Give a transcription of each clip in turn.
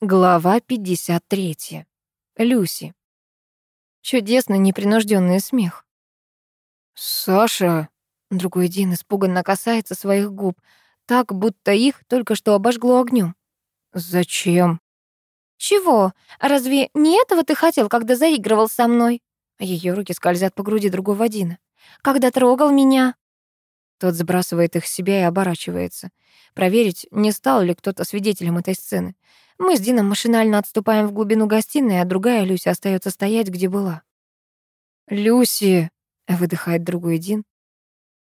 Глава 53. Люси. Чудесный непринужденный смех. «Саша!» Другой Дин испуганно касается своих губ, так, будто их только что обожгло огнем. «Зачем?» «Чего? Разве не этого ты хотел, когда заигрывал со мной?» Ее руки скользят по груди другого Дина. «Когда трогал меня?» Тот сбрасывает их с себя и оборачивается. Проверить, не стал ли кто-то свидетелем этой сцены. Мы с Дином машинально отступаем в глубину гостиной, а другая Люся остается стоять, где была. «Люси!» — выдыхает другой Дин.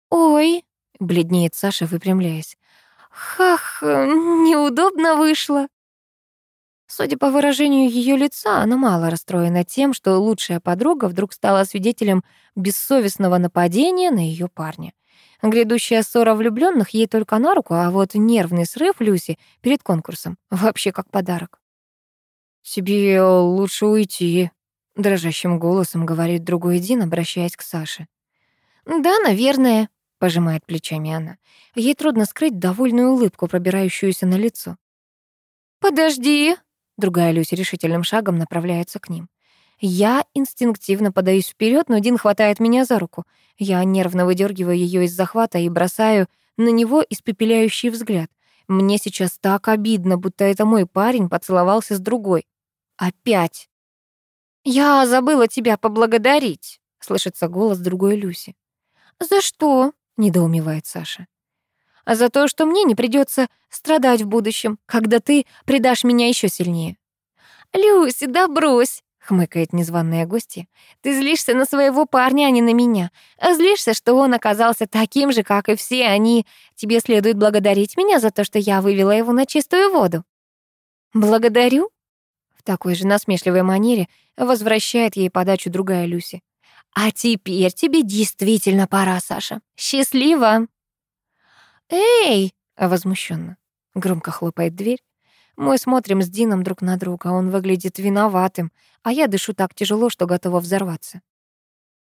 «Ой!» — бледнеет Саша, выпрямляясь. «Хах, неудобно вышло!» Судя по выражению ее лица, она мало расстроена тем, что лучшая подруга вдруг стала свидетелем бессовестного нападения на ее парня. Грядущая ссора влюбленных ей только на руку, а вот нервный срыв Люси перед конкурсом вообще как подарок. «Тебе лучше уйти», — дрожащим голосом говорит другой Дин, обращаясь к Саше. «Да, наверное», — пожимает плечами она. Ей трудно скрыть довольную улыбку, пробирающуюся на лицо. «Подожди», — другая Люси решительным шагом направляется к ним. Я инстинктивно подаюсь вперед, но Дин хватает меня за руку. Я нервно выдергиваю ее из захвата и бросаю на него испепеляющий взгляд. Мне сейчас так обидно, будто это мой парень поцеловался с другой. Опять. «Я забыла тебя поблагодарить», — слышится голос другой Люси. «За что?» — недоумевает Саша. «А за то, что мне не придется страдать в будущем, когда ты предашь меня еще сильнее». «Люси, да брось!» — хмыкает незваная гостья. «Ты злишься на своего парня, а не на меня. А злишься, что он оказался таким же, как и все они. Тебе следует благодарить меня за то, что я вывела его на чистую воду». «Благодарю?» В такой же насмешливой манере возвращает ей подачу другая Люси. «А теперь тебе действительно пора, Саша. Счастливо!» «Эй!» — возмущенно. Громко хлопает дверь. Мы смотрим с Дином друг на друга. Он выглядит виноватым, а я дышу так тяжело, что готова взорваться.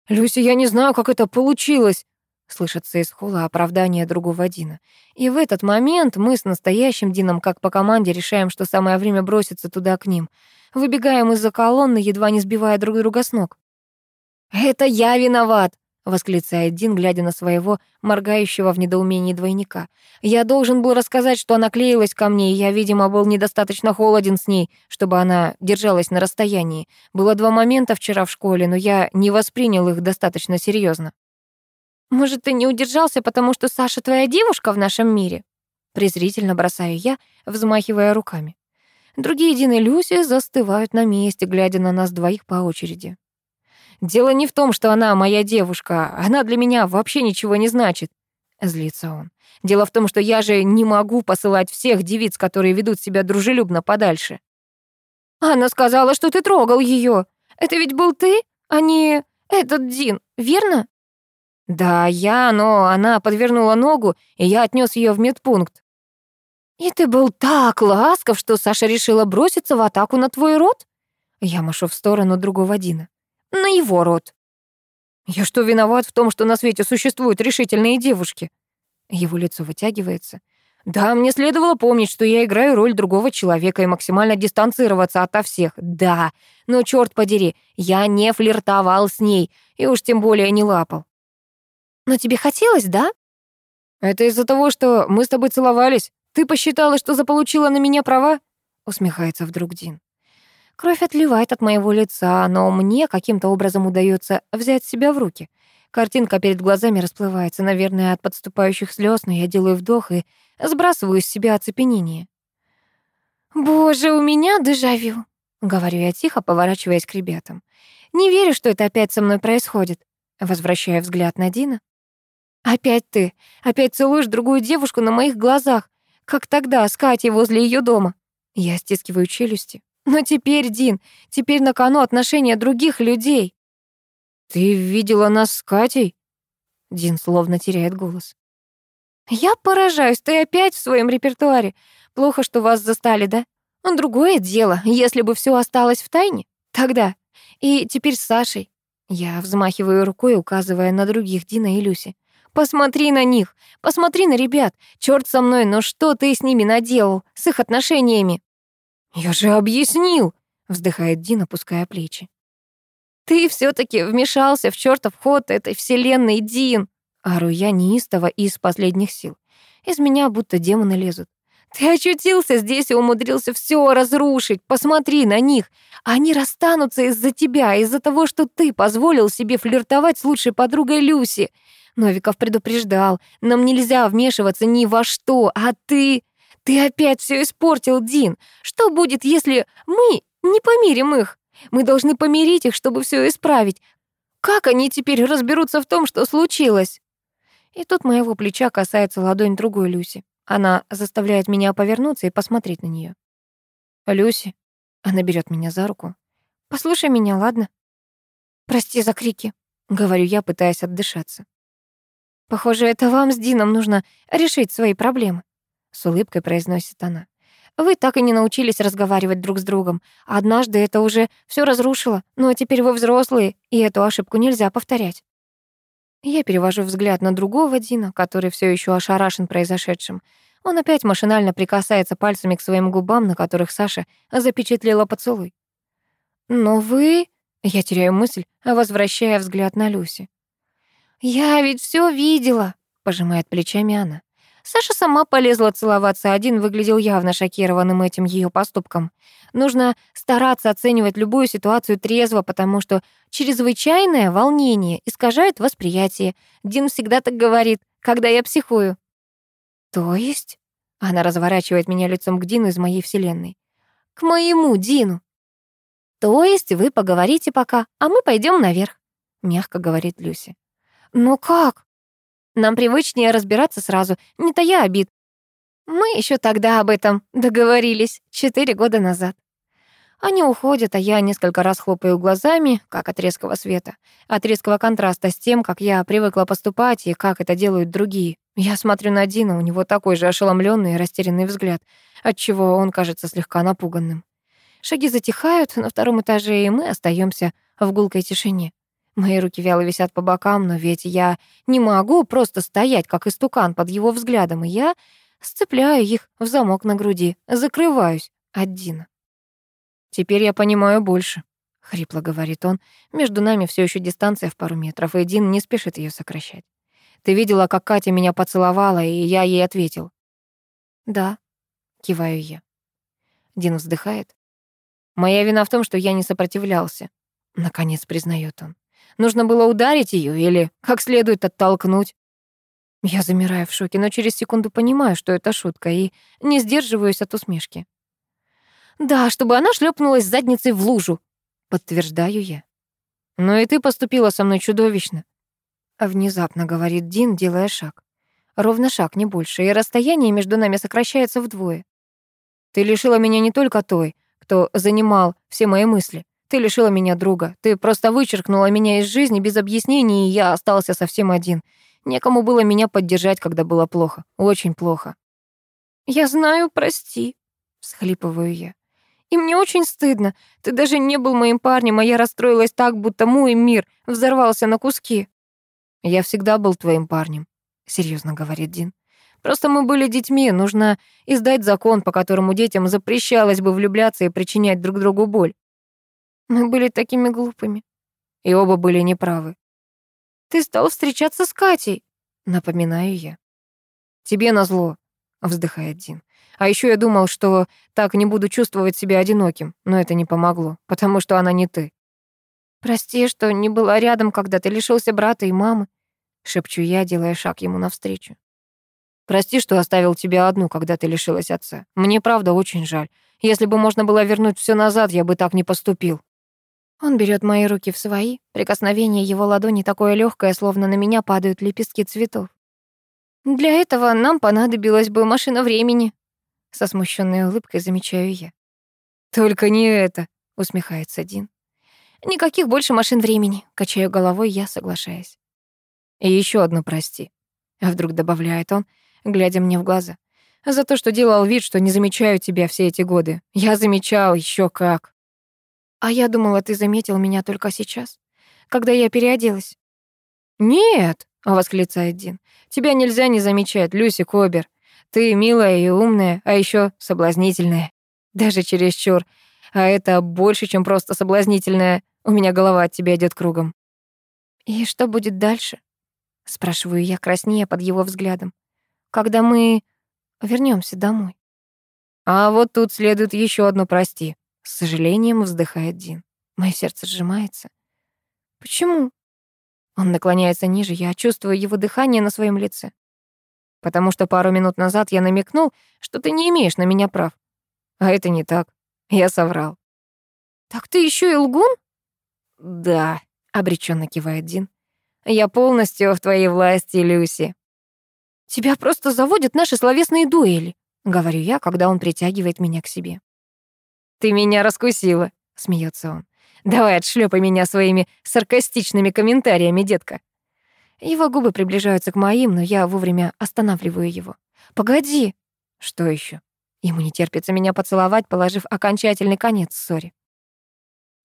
«Люся, я не знаю, как это получилось!» Слышится из холла оправдание другого Дина. И в этот момент мы с настоящим Дином, как по команде, решаем, что самое время броситься туда к ним. Выбегаем из-за колонны, едва не сбивая друг друга с ног. «Это я виноват!» Восклицает Дин, глядя на своего моргающего в недоумении двойника. Я должен был рассказать, что она клеилась ко мне, и я, видимо, был недостаточно холоден с ней, чтобы она держалась на расстоянии. Было два момента вчера в школе, но я не воспринял их достаточно серьезно. Может, ты не удержался, потому что Саша твоя девушка в нашем мире? презрительно бросаю я, взмахивая руками. Другие Дин и Люси застывают на месте, глядя на нас двоих по очереди. Дело не в том, что она моя девушка. Она для меня вообще ничего не значит. Злится он. Дело в том, что я же не могу посылать всех девиц, которые ведут себя дружелюбно, подальше. Она сказала, что ты трогал ее. Это ведь был ты, а не этот Дин, верно? Да, я, но она подвернула ногу, и я отнес ее в медпункт. И ты был так ласков, что Саша решила броситься в атаку на твой рот? Я машу в сторону другого Дина на его род. Я что, виноват в том, что на свете существуют решительные девушки? Его лицо вытягивается. Да, мне следовало помнить, что я играю роль другого человека и максимально дистанцироваться ото всех. Да, но черт подери, я не флиртовал с ней и уж тем более не лапал. Но тебе хотелось, да? Это из-за того, что мы с тобой целовались. Ты посчитала, что заполучила на меня права? Усмехается вдруг Дин. Кровь отливает от моего лица, но мне каким-то образом удается взять себя в руки. Картинка перед глазами расплывается, наверное, от подступающих слез, но я делаю вдох и сбрасываю с себя оцепенение. «Боже, у меня дежавю», — говорю я тихо, поворачиваясь к ребятам. «Не верю, что это опять со мной происходит», — возвращая взгляд на Дина. «Опять ты, опять целуешь другую девушку на моих глазах, как тогда с Катей возле ее дома». Я стискиваю челюсти. Но теперь, Дин, теперь на кону отношения других людей. Ты видела нас с Катей? Дин словно теряет голос. Я поражаюсь, ты опять в своем репертуаре. Плохо, что вас застали, да? Но другое дело, если бы все осталось в тайне. Тогда. И теперь с Сашей. Я взмахиваю рукой, указывая на других Дина и Люси. Посмотри на них, посмотри на ребят. Черт со мной, но что ты с ними наделал, с их отношениями? «Я же объяснил!» — вздыхает Дин, опуская плечи. «Ты все таки вмешался в чертов ход этой вселенной, Дин!» Ору я неистово из последних сил. Из меня будто демоны лезут. Ты очутился здесь и умудрился все разрушить. Посмотри на них. Они расстанутся из-за тебя, из-за того, что ты позволил себе флиртовать с лучшей подругой Люси. Новиков предупреждал, нам нельзя вмешиваться ни во что, а ты... Ты опять все испортил, Дин. Что будет, если мы не помирим их? Мы должны помирить их, чтобы все исправить. Как они теперь разберутся в том, что случилось? И тут моего плеча касается ладонь другой Люси. Она заставляет меня повернуться и посмотреть на нее. «Люси», — она берет меня за руку, — «послушай меня, ладно?» «Прости за крики», — говорю я, пытаясь отдышаться. «Похоже, это вам с Дином нужно решить свои проблемы», — с улыбкой произносит она. «Вы так и не научились разговаривать друг с другом. Однажды это уже все разрушило, но теперь вы взрослые, и эту ошибку нельзя повторять». Я перевожу взгляд на другого Дина, который все еще ошарашен произошедшим. Он опять машинально прикасается пальцами к своим губам, на которых Саша запечатлела поцелуй. «Но вы...» — я теряю мысль, возвращая взгляд на Люси. «Я ведь все видела», — пожимает плечами она. Саша сама полезла целоваться, один выглядел явно шокированным этим ее поступком. Нужно стараться оценивать любую ситуацию трезво, потому что чрезвычайное волнение искажает восприятие. Дин всегда так говорит, когда я психую. То есть? Она разворачивает меня лицом к Дину из моей вселенной. К моему Дину. То есть вы поговорите пока, а мы пойдем наверх, мягко говорит Люси. Но как? Нам привычнее разбираться сразу, не тая обид. Мы еще тогда об этом договорились, четыре года назад. Они уходят, а я несколько раз хлопаю глазами, как от резкого света, от резкого контраста с тем, как я привыкла поступать и как это делают другие. Я смотрю на Дина, у него такой же ошеломленный и растерянный взгляд, отчего он кажется слегка напуганным. Шаги затихают на втором этаже, и мы остаемся в гулкой тишине. Мои руки вяло висят по бокам, но ведь я не могу просто стоять, как истукан под его взглядом, и я сцепляю их в замок на груди, закрываюсь от Дина. «Теперь я понимаю больше», — хрипло говорит он. «Между нами все еще дистанция в пару метров, и Дин не спешит ее сокращать. Ты видела, как Катя меня поцеловала, и я ей ответил». «Да», — киваю я. Дин вздыхает. «Моя вина в том, что я не сопротивлялся», — наконец признает он. Нужно было ударить ее или как следует оттолкнуть. Я замираю в шоке, но через секунду понимаю, что это шутка, и не сдерживаюсь от усмешки. «Да, чтобы она шлепнулась задницей в лужу», — подтверждаю я. «Но и ты поступила со мной чудовищно», — внезапно говорит Дин, делая шаг. Ровно шаг, не больше, и расстояние между нами сокращается вдвое. «Ты лишила меня не только той, кто занимал все мои мысли, ты лишила меня друга. Ты просто вычеркнула меня из жизни без объяснений, и я остался совсем один. Некому было меня поддержать, когда было плохо. Очень плохо. «Я знаю, прости», — всхлипываю я. «И мне очень стыдно. Ты даже не был моим парнем, а я расстроилась так, будто мой мир взорвался на куски». «Я всегда был твоим парнем», — серьезно говорит Дин. «Просто мы были детьми. Нужно издать закон, по которому детям запрещалось бы влюбляться и причинять друг другу боль. Мы были такими глупыми. И оба были неправы. Ты стал встречаться с Катей, напоминаю я. Тебе назло, вздыхает Дин. А еще я думал, что так не буду чувствовать себя одиноким, но это не помогло, потому что она не ты. Прости, что не была рядом, когда ты лишился брата и мамы, шепчу я, делая шаг ему навстречу. Прости, что оставил тебя одну, когда ты лишилась отца. Мне правда очень жаль. Если бы можно было вернуть все назад, я бы так не поступил. Он берет мои руки в свои, прикосновение его ладони такое легкое, словно на меня падают лепестки цветов. Для этого нам понадобилась бы машина времени. Со смущенной улыбкой замечаю я. Только не это, усмехается Дин. Никаких больше машин времени, качаю головой, я соглашаюсь. И еще одно прости. А вдруг добавляет он, глядя мне в глаза. За то, что делал вид, что не замечаю тебя все эти годы. Я замечал еще как. А я думала, ты заметил меня только сейчас, когда я переоделась. Нет, восклицает Дин. Тебя нельзя не замечать, Люси Кобер. Ты милая и умная, а еще соблазнительная. Даже чересчур. А это больше, чем просто соблазнительное. У меня голова от тебя идет кругом. «И что будет дальше?» — спрашиваю я, краснея под его взглядом. «Когда мы вернемся домой?» «А вот тут следует еще одно «прости». С сожалением вздыхает Дин. Мое сердце сжимается. «Почему?» Он наклоняется ниже, я чувствую его дыхание на своем лице. «Потому что пару минут назад я намекнул, что ты не имеешь на меня прав. А это не так. Я соврал». «Так ты еще и лгун?» «Да», обреченно кивает Дин. Я полностью в твоей власти, Люси. Тебя просто заводят наши словесные дуэли, говорю я, когда он притягивает меня к себе. Ты меня раскусила, смеется он. Давай отшлепай меня своими саркастичными комментариями, детка. Его губы приближаются к моим, но я вовремя останавливаю его. Погоди. Что еще? Ему не терпится меня поцеловать, положив окончательный конец ссоре.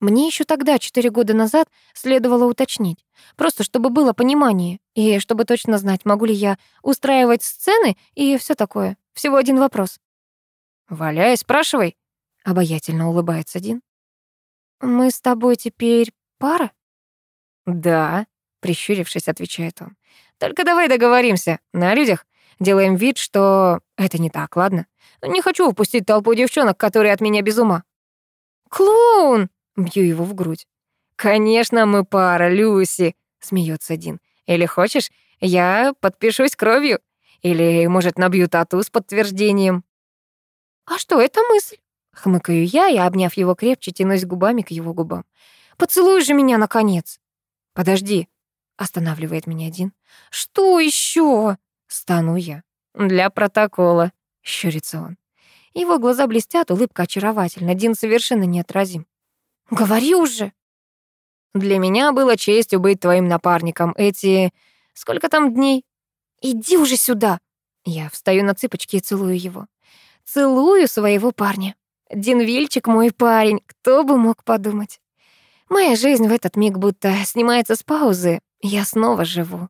Мне еще тогда, четыре года назад, следовало уточнить. Просто чтобы было понимание. И чтобы точно знать, могу ли я устраивать сцены и все такое. Всего один вопрос. «Валяй, спрашивай», — обаятельно улыбается Дин. «Мы с тобой теперь пара?» «Да», — прищурившись, отвечает он. «Только давай договоримся. На людях делаем вид, что это не так, ладно? Не хочу упустить толпу девчонок, которые от меня без ума». «Клоун!» Бью его в грудь. «Конечно, мы пара, Люси!» — смеется Дин. «Или хочешь, я подпишусь кровью? Или, может, набью тату с подтверждением?» «А что, это мысль?» — хмыкаю я и, обняв его крепче, тянусь губами к его губам. «Поцелуй же меня, наконец!» «Подожди!» — останавливает меня Дин. «Что еще?» — стану я. «Для протокола», — щурится он. Его глаза блестят, улыбка очаровательна, Дин совершенно неотразим. Говори уже. Для меня было честью быть твоим напарником эти... Сколько там дней? Иди уже сюда. Я встаю на цыпочки и целую его. Целую своего парня. Динвильчик мой парень, кто бы мог подумать. Моя жизнь в этот миг будто снимается с паузы. Я снова живу.